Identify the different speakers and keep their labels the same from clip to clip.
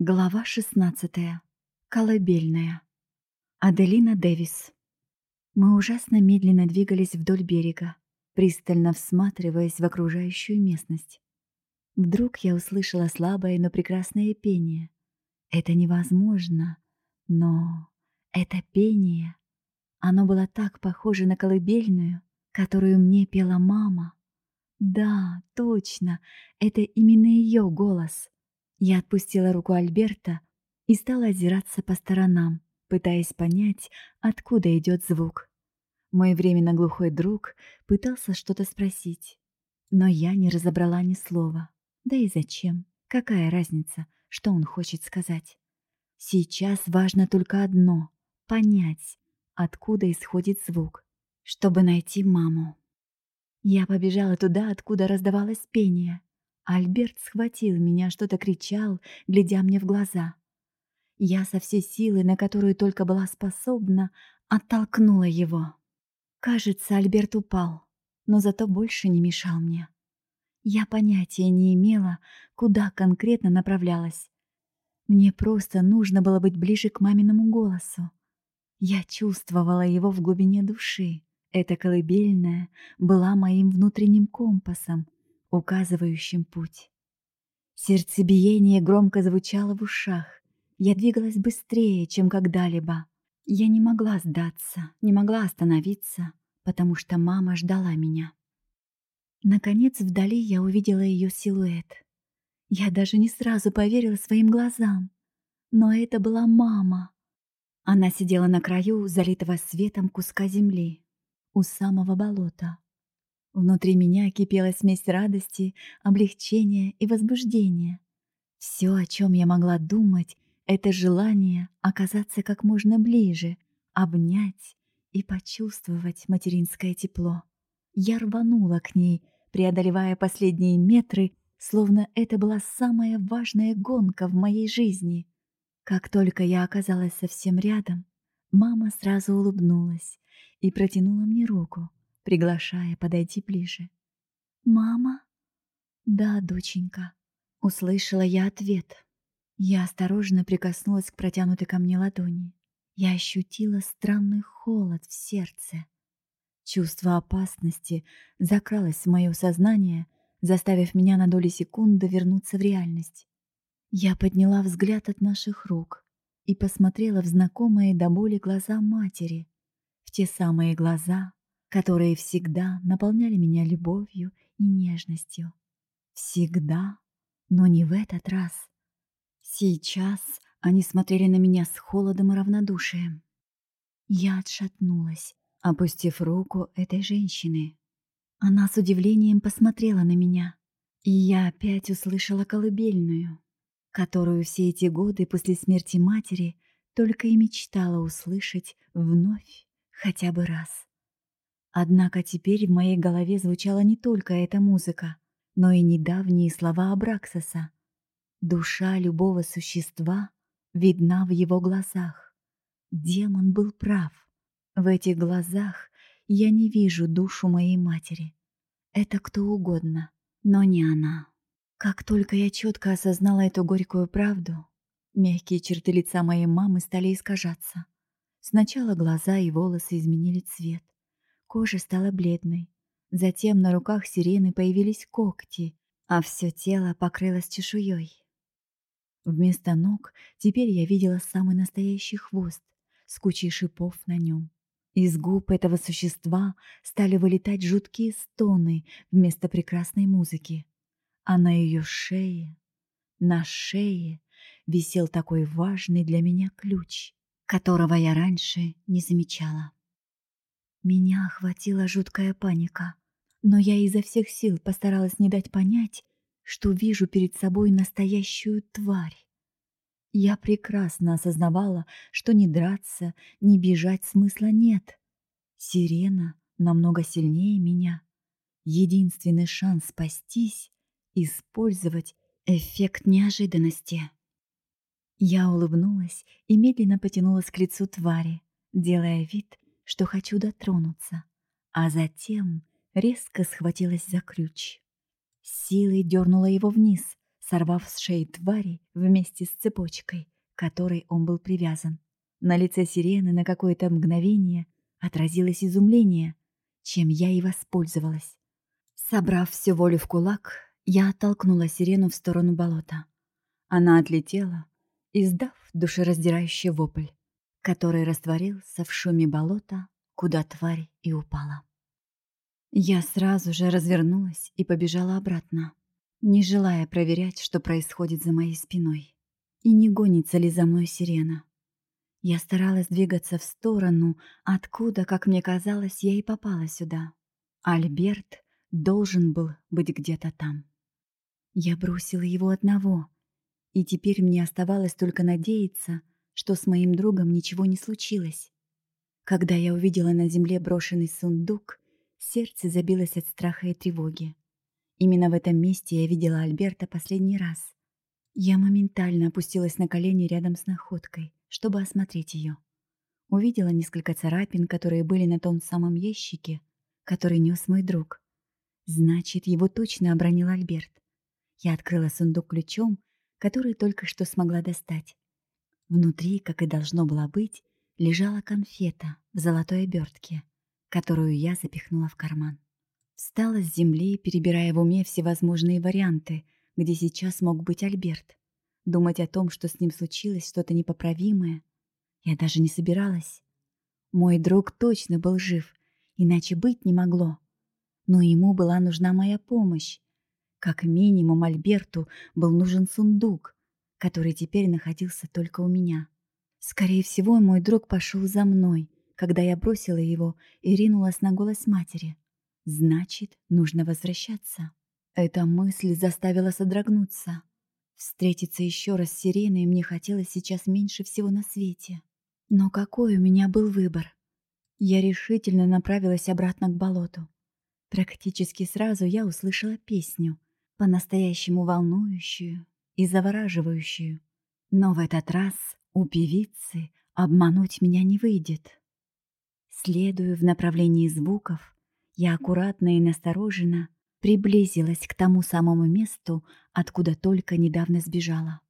Speaker 1: Глава 16. Колыбельная. Аделина Дэвис. Мы ужасно медленно двигались вдоль берега, пристально всматриваясь в окружающую местность. Вдруг я услышала слабое, но прекрасное пение. Это невозможно, но это пение. Оно было так похоже на колыбельную, которую мне пела мама. Да, точно, это именно ее голос — я отпустила руку Альберта и стала озираться по сторонам, пытаясь понять, откуда идет звук. Мой временно глухой друг пытался что-то спросить, но я не разобрала ни слова. Да и зачем? Какая разница, что он хочет сказать? Сейчас важно только одно — понять, откуда исходит звук, чтобы найти маму. Я побежала туда, откуда раздавалось пение — Альберт схватил меня, что-то кричал, глядя мне в глаза. Я со всей силы, на которую только была способна, оттолкнула его. Кажется, Альберт упал, но зато больше не мешал мне. Я понятия не имела, куда конкретно направлялась. Мне просто нужно было быть ближе к маминому голосу. Я чувствовала его в глубине души. Эта колыбельная была моим внутренним компасом, указывающим путь. Сердцебиение громко звучало в ушах. Я двигалась быстрее, чем когда-либо. Я не могла сдаться, не могла остановиться, потому что мама ждала меня. Наконец, вдали я увидела ее силуэт. Я даже не сразу поверила своим глазам. Но это была мама. Она сидела на краю залитого светом куска земли, у самого болота. Внутри меня кипела смесь радости, облегчения и возбуждения. Все, о чем я могла думать, это желание оказаться как можно ближе, обнять и почувствовать материнское тепло. Я рванула к ней, преодолевая последние метры, словно это была самая важная гонка в моей жизни. Как только я оказалась совсем рядом, мама сразу улыбнулась и протянула мне руку приглашая подойти ближе. «Мама?» «Да, доченька», — услышала я ответ. Я осторожно прикоснулась к протянутой ко мне ладони. Я ощутила странный холод в сердце. Чувство опасности закралось в мое сознание, заставив меня на доли секунды вернуться в реальность. Я подняла взгляд от наших рук и посмотрела в знакомые до боли глаза матери, в те самые глаза, которые всегда наполняли меня любовью и нежностью. Всегда, но не в этот раз. Сейчас они смотрели на меня с холодом и равнодушием. Я отшатнулась, опустив руку этой женщины. Она с удивлением посмотрела на меня, и я опять услышала колыбельную, которую все эти годы после смерти матери только и мечтала услышать вновь хотя бы раз. Однако теперь в моей голове звучала не только эта музыка, но и недавние слова Абраксаса. Душа любого существа видна в его глазах. Демон был прав. В этих глазах я не вижу душу моей матери. Это кто угодно, но не она. Как только я четко осознала эту горькую правду, мягкие черты лица моей мамы стали искажаться. Сначала глаза и волосы изменили цвет. Кожа стала бледной. Затем на руках сирены появились когти, а все тело покрылось чешуей. Вместо ног теперь я видела самый настоящий хвост с кучей шипов на нем. Из губ этого существа стали вылетать жуткие стоны вместо прекрасной музыки. А на ее шее, на шее висел такой важный для меня ключ, которого я раньше не замечала. Меня охватила жуткая паника, но я изо всех сил постаралась не дать понять, что вижу перед собой настоящую тварь. Я прекрасно осознавала, что ни драться, ни бежать смысла нет. Сирена намного сильнее меня. Единственный шанс спастись — использовать эффект неожиданности. Я улыбнулась и медленно потянулась к лицу твари, делая вид, что хочу дотронуться, а затем резко схватилась за ключ. силой дернула его вниз, сорвав с шеи твари вместе с цепочкой, которой он был привязан. На лице сирены на какое-то мгновение отразилось изумление, чем я и воспользовалась. Собрав всю волю в кулак, я оттолкнула сирену в сторону болота. Она отлетела, издав душераздирающий вопль, который растворился в шуме болота, куда тварь и упала. Я сразу же развернулась и побежала обратно, не желая проверять, что происходит за моей спиной, и не гонится ли за мной сирена. Я старалась двигаться в сторону, откуда, как мне казалось, я и попала сюда. Альберт должен был быть где-то там. Я бросила его одного, и теперь мне оставалось только надеяться, что с моим другом ничего не случилось. Когда я увидела на земле брошенный сундук, сердце забилось от страха и тревоги. Именно в этом месте я видела Альберта последний раз. Я моментально опустилась на колени рядом с находкой чтобы осмотреть ее. Увидела несколько царапин, которые были на том самом ящике, который нес мой друг. Значит, его точно обронил Альберт. Я открыла сундук ключом, который только что смогла достать. Внутри, как и должно было быть, лежала конфета в золотой обертке, которую я запихнула в карман. Встала с земли, перебирая в уме всевозможные варианты, где сейчас мог быть Альберт. Думать о том, что с ним случилось что-то непоправимое, я даже не собиралась. Мой друг точно был жив, иначе быть не могло. Но ему была нужна моя помощь. Как минимум Альберту был нужен сундук, который теперь находился только у меня. Скорее всего, мой друг пошел за мной, когда я бросила его и ринулась на голос матери. Значит, нужно возвращаться. Эта мысль заставила содрогнуться. Встретиться еще раз с Сиреной мне хотелось сейчас меньше всего на свете. Но какой у меня был выбор? Я решительно направилась обратно к болоту. Практически сразу я услышала песню, по-настоящему волнующую и завораживающую. Но в этот раз у певицы обмануть меня не выйдет. Следуя в направлении звуков, я аккуратно и настороженно приблизилась к тому самому месту, откуда только недавно сбежала.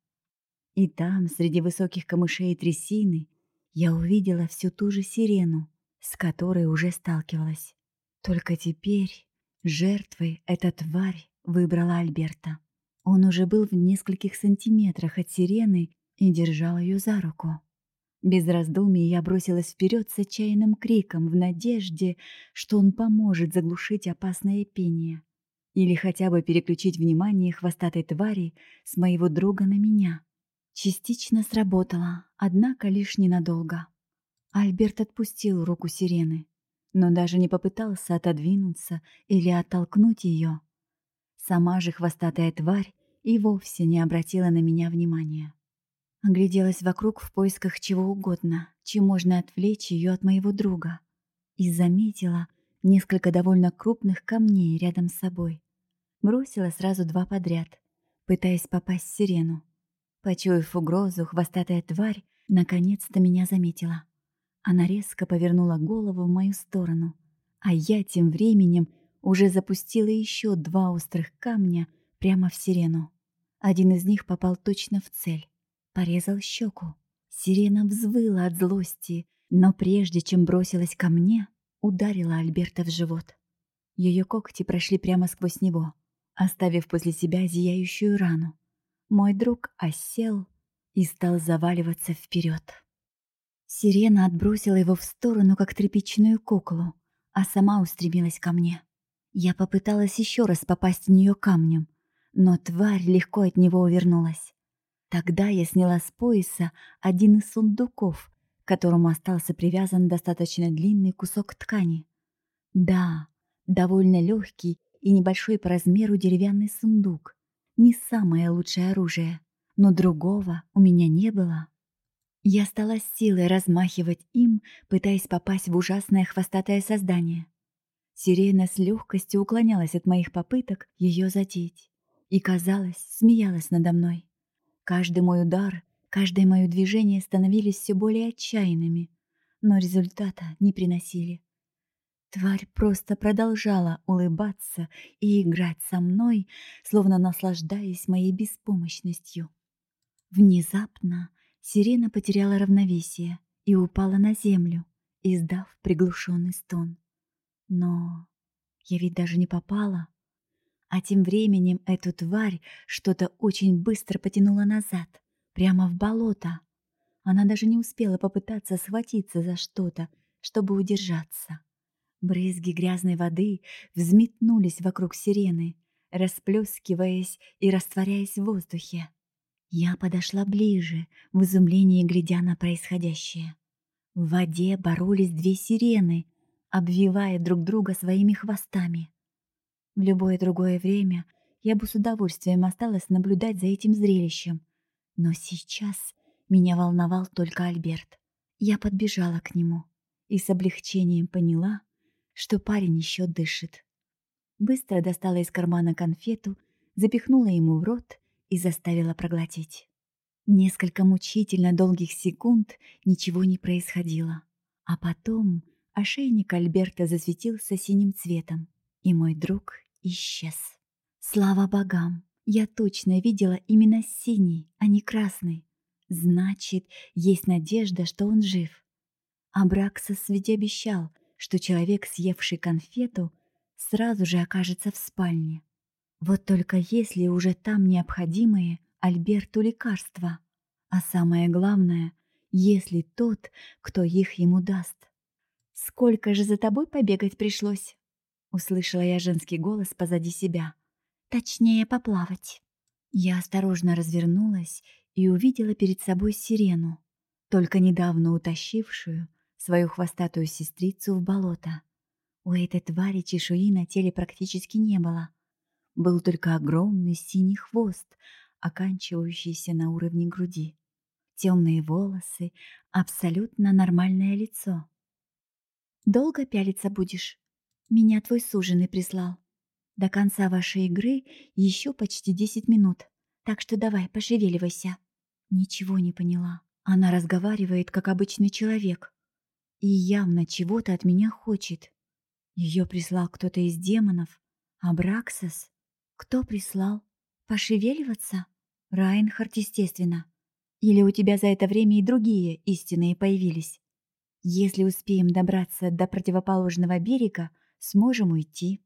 Speaker 1: И там, среди высоких камышей и трясины, я увидела всю ту же сирену, с которой уже сталкивалась. Только теперь жертвой эта тварь выбрала Альберта. Он уже был в нескольких сантиметрах от сирены и держал ее за руку. Без раздумий я бросилась вперед с отчаянным криком в надежде, что он поможет заглушить опасное пение или хотя бы переключить внимание хвостатой твари с моего друга на меня. Частично сработало, однако лишь ненадолго. Альберт отпустил руку сирены, но даже не попытался отодвинуться или оттолкнуть ее. Сама же хвостатая тварь и вовсе не обратила на меня внимания. Огляделась вокруг в поисках чего угодно, чем можно отвлечь ее от моего друга, и заметила несколько довольно крупных камней рядом с собой. Бросила сразу два подряд, пытаясь попасть в сирену. Почуяв угрозу, хвостатая тварь наконец-то меня заметила. Она резко повернула голову в мою сторону, а я тем временем уже запустила еще два острых камня прямо в сирену. Один из них попал точно в цель, порезал щеку. Сирена взвыла от злости, но прежде чем бросилась ко мне, ударила Альберта в живот. Ее когти прошли прямо сквозь него, оставив после себя зияющую рану. Мой друг осел и стал заваливаться вперед. Сирена отбросила его в сторону, как тряпичную куклу, а сама устремилась ко мне. Я попыталась еще раз попасть в нее камнем, но тварь легко от него увернулась. Тогда я сняла с пояса один из сундуков, к которому остался привязан достаточно длинный кусок ткани. Да, довольно легкий и небольшой по размеру деревянный сундук. Не самое лучшее оружие, но другого у меня не было. Я стала силой размахивать им, пытаясь попасть в ужасное хвостатое создание. Сирена с легкостью уклонялась от моих попыток ее задеть и, казалось, смеялась надо мной. Каждый мой удар, каждое мое движение становились все более отчаянными, но результата не приносили. Тварь просто продолжала улыбаться и играть со мной, словно наслаждаясь моей беспомощностью. Внезапно сирена потеряла равновесие и упала на землю, издав приглушенный стон. Но я ведь даже не попала. А тем временем эту тварь что-то очень быстро потянуло назад, прямо в болото. Она даже не успела попытаться схватиться за что-то, чтобы удержаться. Брызги грязной воды взметнулись вокруг сирены, расплескиваясь и растворяясь в воздухе. Я подошла ближе, в изумлении глядя на происходящее. В воде боролись две сирены, обвивая друг друга своими хвостами. В любое другое время я бы с удовольствием осталась наблюдать за этим зрелищем, но сейчас меня волновал только Альберт. Я подбежала к нему и с облегчением поняла, что парень еще дышит. Быстро достала из кармана конфету, запихнула ему в рот и заставила проглотить. Несколько мучительно долгих секунд ничего не происходило. А потом ошейник Альберта засветился синим цветом, и мой друг исчез. Слава богам! Я точно видела именно синий, а не красный. Значит, есть надежда, что он жив. Абраксос ведь обещал, что человек, съевший конфету, сразу же окажется в спальне. Вот только если уже там необходимые Альберту лекарства, а самое главное, если тот, кто их ему даст. «Сколько же за тобой побегать пришлось?» Услышала я женский голос позади себя. «Точнее, поплавать». Я осторожно развернулась и увидела перед собой сирену, только недавно утащившую свою хвостатую сестрицу в болото. У этой твари чешуи на теле практически не было. Был только огромный синий хвост, оканчивающийся на уровне груди. Темные волосы, абсолютно нормальное лицо. «Долго пялиться будешь? Меня твой суженый прислал. До конца вашей игры еще почти десять минут, так что давай, пошевеливайся». Ничего не поняла. Она разговаривает, как обычный человек и явно чего-то от меня хочет. Ее прислал кто-то из демонов. А Браксос? Кто прислал? Пошевеливаться? Райнхард, естественно. Или у тебя за это время и другие истинные появились? Если успеем добраться до противоположного берега, сможем уйти.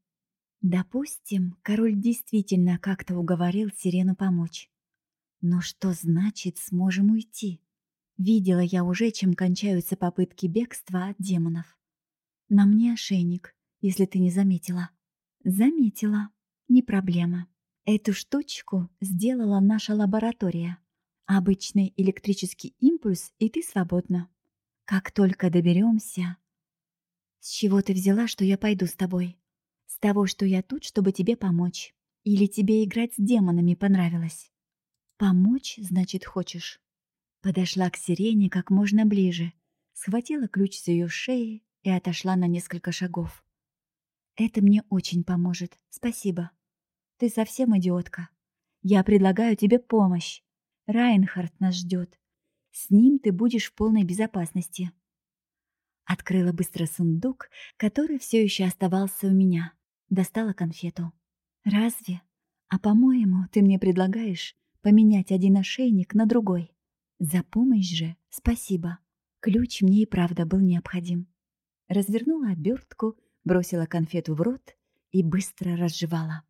Speaker 1: Допустим, король действительно как-то уговорил Сирену помочь. Но что значит «сможем уйти»? Видела я уже, чем кончаются попытки бегства от демонов. На мне ошейник, если ты не заметила. Заметила. Не проблема. Эту штучку сделала наша лаборатория. Обычный электрический импульс, и ты свободна. Как только доберемся... С чего ты взяла, что я пойду с тобой? С того, что я тут, чтобы тебе помочь. Или тебе играть с демонами понравилось? Помочь, значит, хочешь? Подошла к сирене как можно ближе, схватила ключ с ее шеи и отошла на несколько шагов. «Это мне очень поможет, спасибо. Ты совсем идиотка. Я предлагаю тебе помощь. Райнхард нас ждет. С ним ты будешь в полной безопасности». Открыла быстро сундук, который все еще оставался у меня. Достала конфету. «Разве? А по-моему, ты мне предлагаешь поменять один ошейник на другой». За помощь же спасибо. Ключ мне и правда был необходим. Развернула обертку, бросила конфету в рот и быстро разжевала.